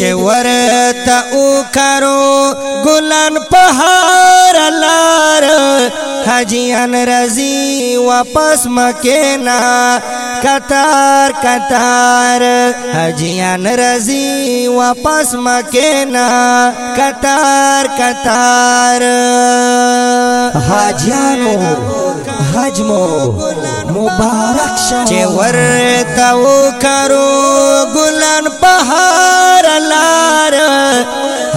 چې ورته او کارو ګلان په هار لار حاجیان رضی واپس مکینا کتار کتار حاجیان رضی واپس مکینا کتار کتار حاجیانو حج مو مبارک شه چې ورته وکړو ګلان په هار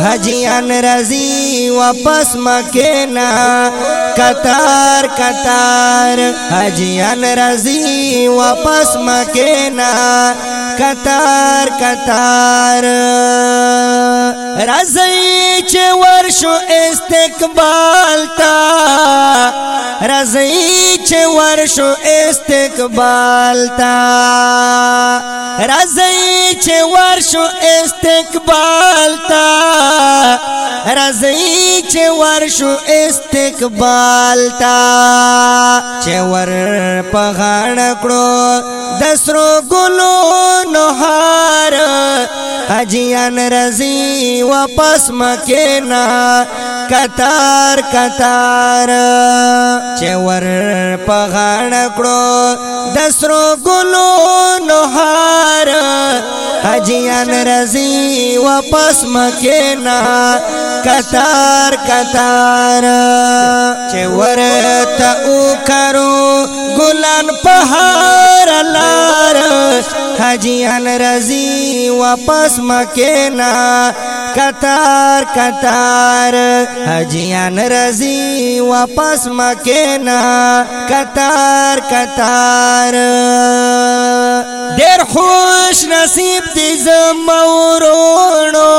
حجیان رزی واپس مکینا قطار قطار حجیان رزی واپس مکینا قطار قطار رزی چې ورشو استقبال تا رزی چې ورشو استقبال تا رزی چې ورشو استقبال تا رازی چې ورشو استقبال تا چې ور په غاڼه کړو د سرو ګلو نهار حجیان رزی و پس مکینا کتار کتار چه ور پغان کړو دسرو ګلو نوهار حجیان رزی و پس مکینا کتار کتار چه ور تا او کرو ګلان په هار لار حاجیان رازی واپس مکینا قطار قطار حاجیان رازی واپس مکینا قطار قطار ډیر خوش نصیب دي زمورونو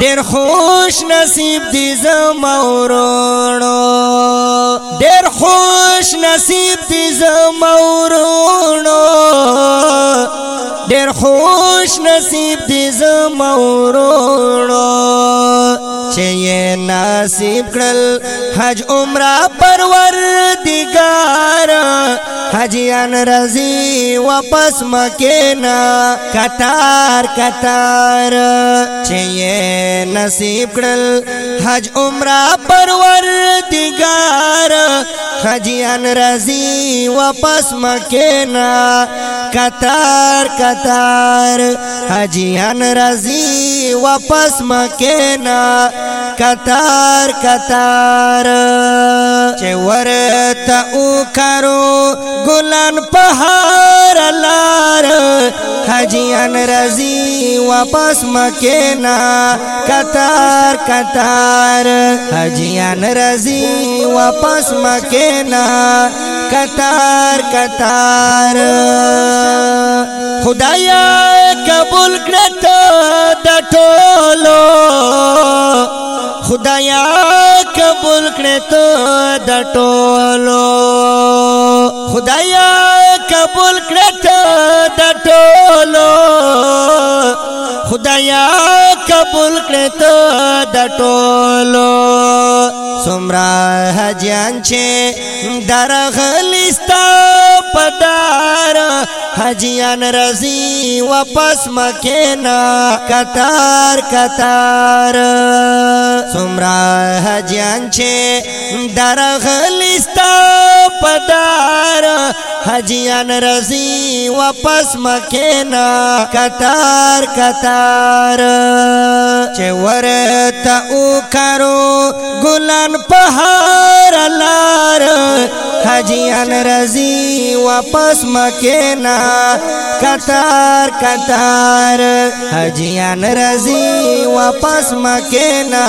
ډیر خوش نصیب دي زمورونو ډیر خوش نصیب دي زمورونو ډېر خوش نصیب دې زمورونو چې یې نصیب کړل حج عمره پرور دیګار حجیان رضی واپس مکه نا قطار قطار چې یې نصیب کړل حج عمره پرور دیګار حجیان رازی واپس مکینا کتار کتار حجیان رازی واپس مکینا کتار کتار چه ور تا او کرو گلن پہار لار حجیان رزی واپس مکینا کتار کتار حجیان رزی واپس مکینا کتار کتار خدایا قبول کرتا دا ٹولو خدایا قبول کړې ته د ټولو خدایا قبول کړې ته د ټولو خدایا قبول کړې ته د ټولو سمرا حجان چې درغلی حجیان رزی واپس مکینا کتار کتار سمرا حجیان چه درغلستا پدار حجیان رزی واپس مکینا کتار کتار چه ورتا او کرو گلان پہار لار حجیان رزی واپس مکینا کتار کتار حجیان رزی واپس مکینا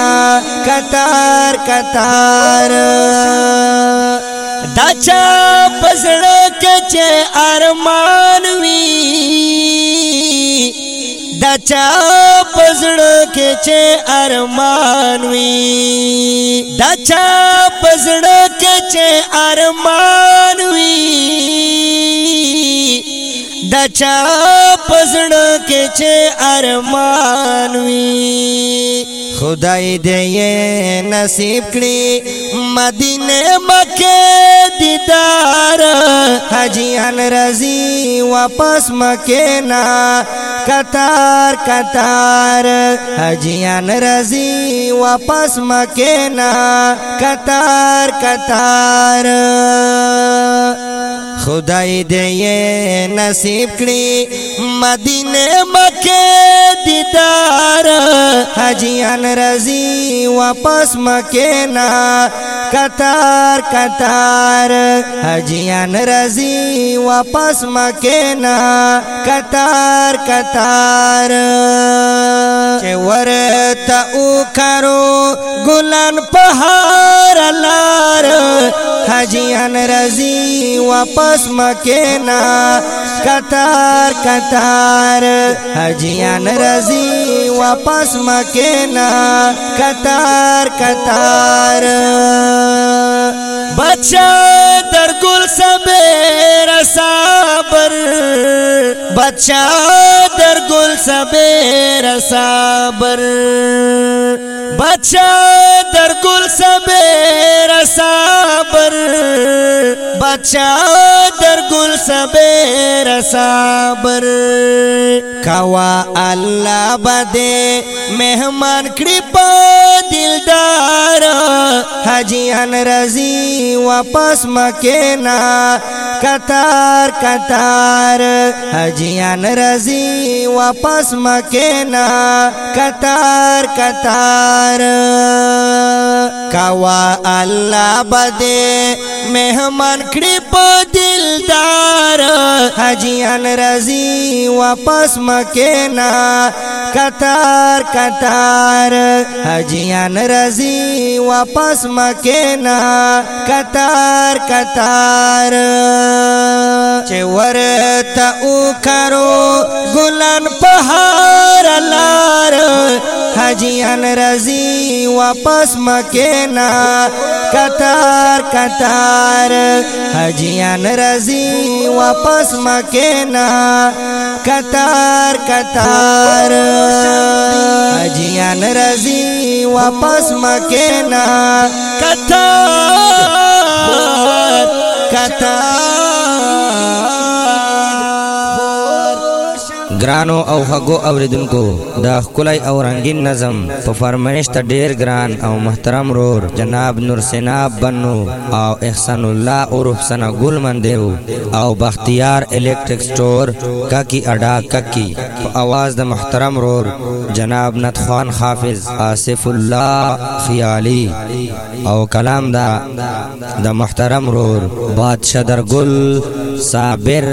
کتار کتار دا چا پزړه کې چې ارمان وي دا چا پزړه کې چې ارمان وي دا چا پزړه کې چې ارمان وي دا چا پزړه کې چې ارمان وي خدای دې نصیب کړي مدینه مکه دیدار حاجیان رضی واپس مکه نا قطار قطار حاجیان رضی واپس مکه نا قطار قطار خدای دې نصیب کړی مدینه مکه حاجیان رزی واپس مکینا کتار کتار حاجیان رزی واپس مکینا کتار کتار چه ورتا او کرو گلن پہار لار حاجیان رزی वापस मकेना कतार कतार हजियान रजी वापस मकेना कतार कतार बच्चा در گل سبیر صابر بچا در گل سبیر بچا در گل سبیر سابر بچا در گل سبیر سابر کوا اللہ بدے مہمان کڑی پر دلدار حجیان رزی واپس مکینا کتار کتار حجیان رزی واپس مکینا کتار کتار کوا الله بده مهمان کړي په دلدار حاجیان رضی واپس مکه نا قطار قطار حاجیان رضی واپس مکه نا قطار قطار چې ورته او کارو ګلان هر لار حاجیان رزی واپس مکینا کتار کتار حاجیان رزی واپس مکینا کتار کتار حاجیان رزی واپس مکینا کتار کتار ګرانو او هغو اوریدونکو د خلای او رنگین نظم په فرمایش ته ډیر ګران او محترم رور جناب نور سناب بنو او احسان الله عرف سنا ګل مندیو او بختیار الیکټریک سٹور کاکی اډا کاکی په आवाज د محترم رور جناب نت خان حافظ آصف الله خیالی او کلام دا د محترم رور بادشاہ درګل صابر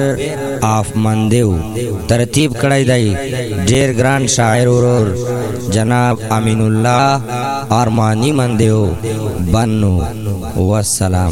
آف مندیو ترتیب کړی دی ډیر ګران شاعر ورور جناب امین الله ارمانی مندیو بنو والسلام